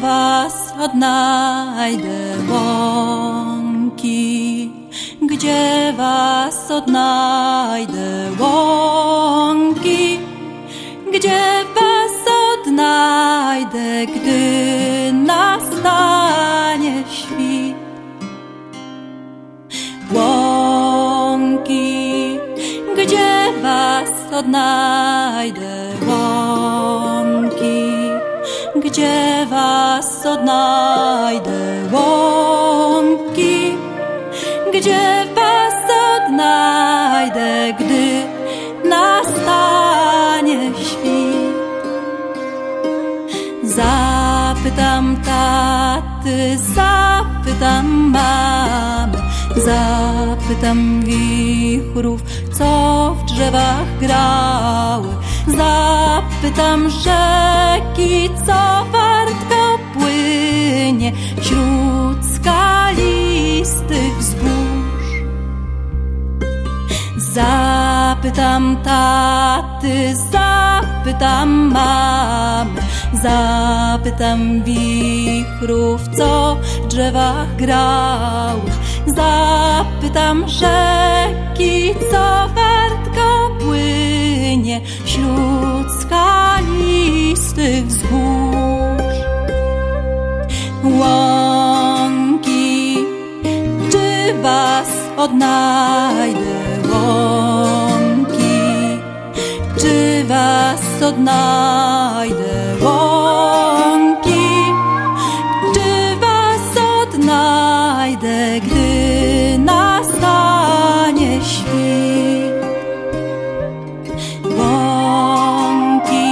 was odnajdę łąki? Gdzie was odnajdę łąki? Gdzie was odnajdę, gdy nastanie świt? Łąki, gdzie was odnajdę? Gdzie was odnajdę łąki? Gdzie was odnajdę, gdy nastanie świt? Zapytam taty, zapytam mamy, zapytam wichrów, co w drzewach grały. Zapytam rzeki, co wśród skalistych wzgórz. Zapytam taty, zapytam mamy, zapytam wichrów, co w drzewach grały. Zapytam rzeki, co wartko płynie wśród skalistych wzgórz. Łąki, odnajdę? Łąki, czy was odnajdę? Łąki, czy was odnajdę, gdy nastanie świt? Łąki,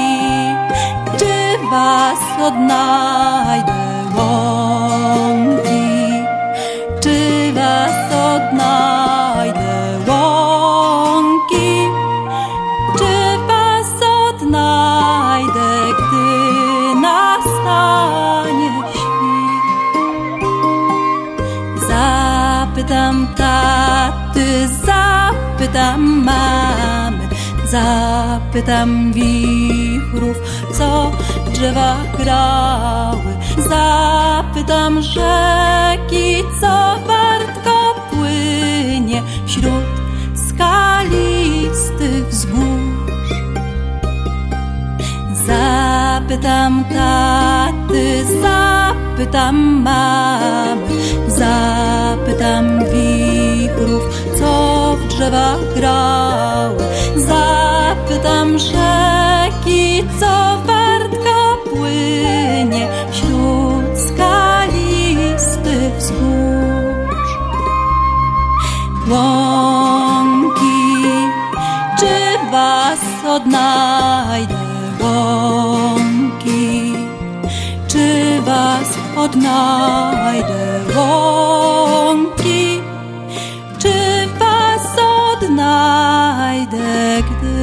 czy was odnajdę? Łąki, Zapytam taty, zapytam mamy, zapytam wichrów, co w drzewach grały. Zapytam rzeki, co wartko płynie wśród skalistych wzgórz. Zapytam taty, zapytam mamy, drzewach grały. Zapytam rzeki, co wartko płynie wśród skalistych wzgórz. Łąki, czy was odnajdę? Łąki, czy was odnajdę? Łąki, deckte